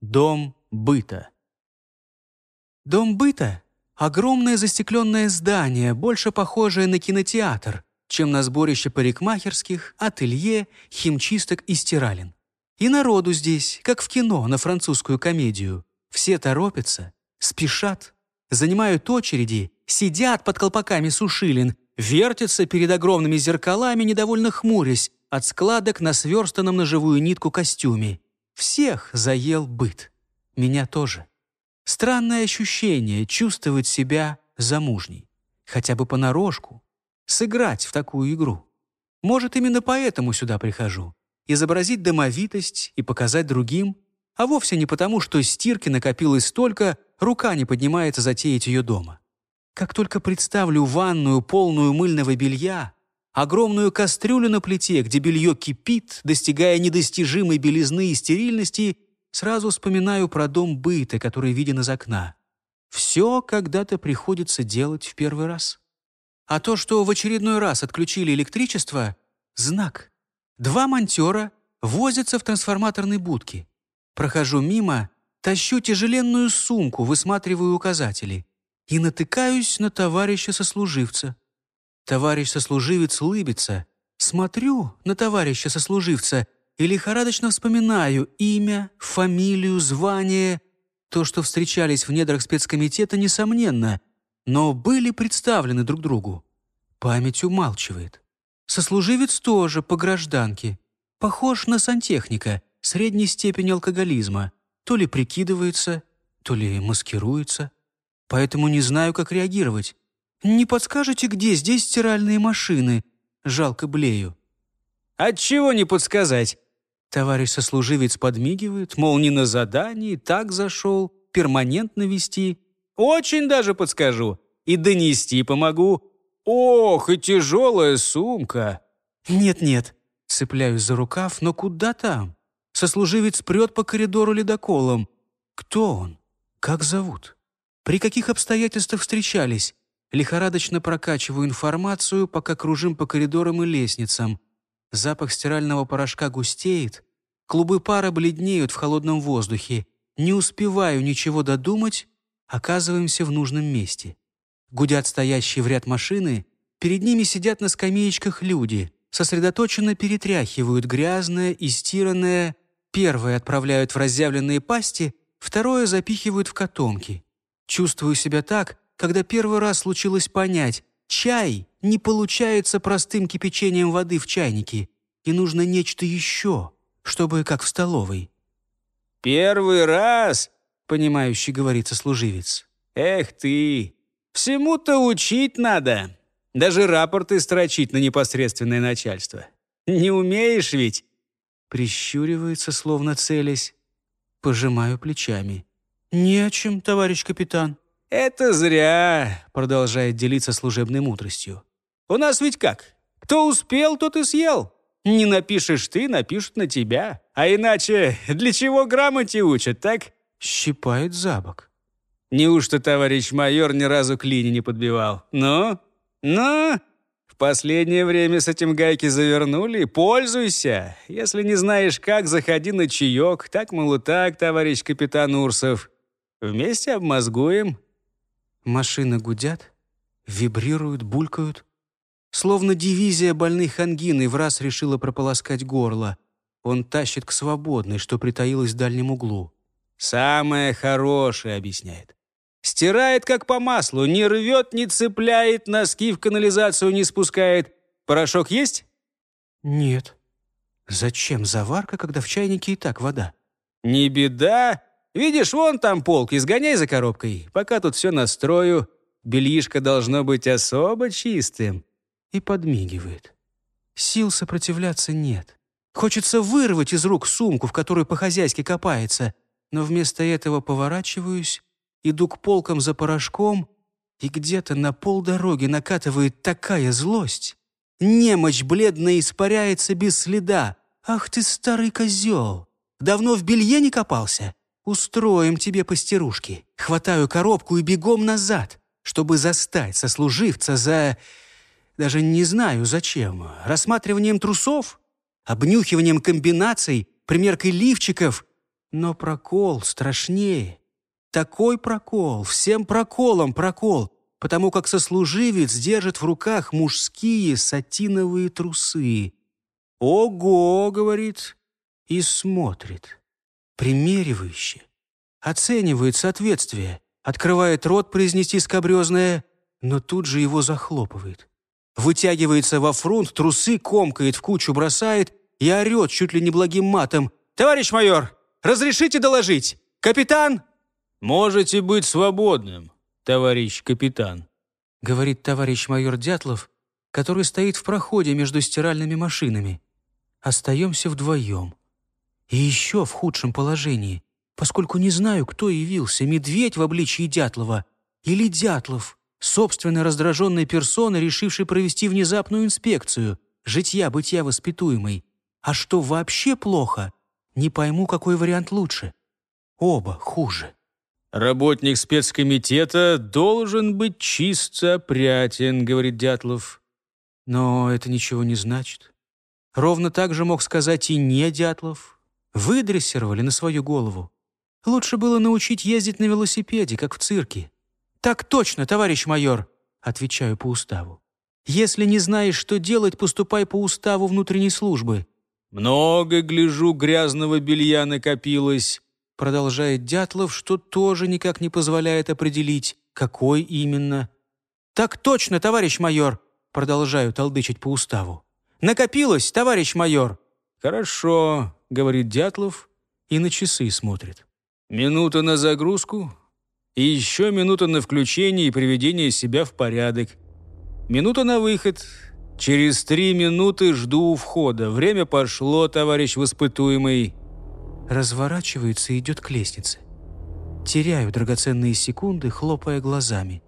Дом быта. Дом быта — огромное застекленное здание, больше похожее на кинотеатр, чем на сборище парикмахерских, ателье, химчисток и стиралин. И народу здесь, как в кино, на французскую комедию. Все торопятся, спешат, занимают очереди, сидят под колпаками сушилин, вертятся перед огромными зеркалами, недовольно хмурясь, от складок на сверстанном на живую нитку костюме. Всех заел быт. Меня тоже. Странное ощущение чувствовать себя замужней. Хотя бы понарошку. Сыграть в такую игру. Может, именно поэтому сюда прихожу. Изобразить домовитость и показать другим. А вовсе не потому, что стирки накопилось столько, рука не поднимается затеять ее дома. Как только представлю ванную, полную мыльного белья, огромную кастрюлю на плите, где белье кипит, достигая недостижимой белизны и стерильности, сразу вспоминаю про дом быта, который виден из окна. Все когда-то приходится делать в первый раз. А то, что в очередной раз отключили электричество — знак. Два монтера возятся в трансформаторной будке. Прохожу мимо, тащу тяжеленную сумку, высматриваю указатели и натыкаюсь на товарища-сослуживца. Товарищ-сослуживец улыбится. Смотрю на товарища-сослуживца и лихорадочно вспоминаю имя, фамилию, звание. То, что встречались в недрах спецкомитета, несомненно, но были представлены друг другу. Память умалчивает. Сослуживец тоже по гражданке. Похож на сантехника, средней степени алкоголизма. То ли прикидывается, то ли маскируется. Поэтому не знаю, как реагировать. «Не подскажете, где здесь стиральные машины?» Жалко блею. «Отчего не подсказать?» Товарищ сослуживец подмигивает, мол, не на задании, так зашел, перманентно вести. «Очень даже подскажу. И донести помогу. Ох, и тяжелая сумка!» «Нет-нет», цепляюсь за рукав, но куда там? Сослуживец прет по коридору ледоколом. Кто он? Как зовут? При каких обстоятельствах встречались? Лихорадочно прокачиваю информацию, пока кружим по коридорам и лестницам. Запах стирального порошка густеет, клубы пара бледнеют в холодном воздухе. Не успеваю ничего додумать, оказываемся в нужном месте. Гудят стоящие в ряд машины, перед ними сидят на скамеечках люди, сосредоточенно перетряхивают грязное и стиранное, первое отправляют в разъявленные пасти, второе запихивают в котомки. Чувствую себя так, когда первый раз случилось понять, чай не получается простым кипячением воды в чайнике, и нужно нечто еще, чтобы как в столовой. «Первый раз?» — понимающий говорит сослуживец. «Эх ты! Всему-то учить надо. Даже рапорты строчить на непосредственное начальство. Не умеешь ведь?» Прищуривается, словно целясь. Пожимаю плечами. «Не о чем, товарищ капитан». «Это зря», — продолжает делиться служебной мудростью. «У нас ведь как? Кто успел, тот и съел. Не напишешь ты, напишут на тебя. А иначе для чего грамоте учат, так?» Щипает за бок. «Неужто товарищ майор ни разу клини не подбивал? Ну? Ну?» В последнее время с этим гайки завернули. Пользуйся. Если не знаешь как, заходи на чаек. Так, мол, так, товарищ капитан Урсов. Вместе обмозгуем. Машины гудят, вибрируют, булькают. Словно дивизия больных ангиной в раз решила прополоскать горло. Он тащит к свободной, что притаилась в дальнем углу. «Самое хорошее», — объясняет. «Стирает, как по маслу, не рвет, не цепляет, носки в канализацию не спускает. Порошок есть?» «Нет». «Зачем заварка, когда в чайнике и так вода?» «Не беда. Видишь, вон там полки, сгоняй за коробкой. Пока тут все настрою. Бельишко должно быть особо чистым». И подмигивает. Сил сопротивляться нет. Хочется вырвать из рук сумку, в которой по-хозяйски копается, но вместо этого поворачиваюсь, иду к полкам за порошком, и где-то на полдороги накатывает такая злость. Немощь бледная испаряется без следа. «Ах ты, старый козел! Давно в белье не копался? Устроим тебе постирушки. Хватаю коробку и бегом назад, чтобы застать сослуживца за... Даже не знаю зачем. Рассматриванием трусов? Обнюхиванием комбинаций? Примеркой лифчиков? Но прокол страшнее. Такой прокол, всем проколом прокол, потому как сослуживец держит в руках мужские сатиновые трусы. «Ого!» — говорит, и смотрит. Примеривающе. Оценивает соответствие. Открывает рот произнести скобрезное, но тут же его захлопывает. Вытягивается во фронт, трусы комкает, в кучу бросает и орет чуть ли не благим матом. «Товарищ майор, разрешите доложить? Капитан?» «Можете быть свободным, товарищ капитан», говорит товарищ майор Дятлов, который стоит в проходе между стиральными машинами. Остаемся вдвоем. И еще в худшем положении, поскольку не знаю, кто явился, медведь в обличии Дятлова или Дятлов, собственной раздраженной персоной, решившей провести внезапную инспекцию, житья-бытия воспитуемой. А что вообще плохо, не пойму, какой вариант лучше. Оба хуже. «Работник спецкомитета должен быть чисто опрятен», — говорит Дятлов. Но это ничего не значит. Ровно так же мог сказать и не Дятлов. Выдрессировали на свою голову. Лучше было научить ездить на велосипеде, как в цирке. «Так точно, товарищ майор», — отвечаю по уставу. «Если не знаешь, что делать, поступай по уставу внутренней службы». «Много, гляжу, грязного белья накопилось», Продолжает Дятлов, что тоже никак не позволяет определить, какой именно. «Так точно, товарищ майор!» Продолжаю толдычить по уставу. «Накопилось, товарищ майор!» «Хорошо», — говорит Дятлов и на часы смотрит. «Минута на загрузку, и еще минута на включение и приведение себя в порядок. Минута на выход. Через три минуты жду у входа. Время пошло, товарищ воспытуемый разворачивается и идет к лестнице. Теряю драгоценные секунды, хлопая глазами.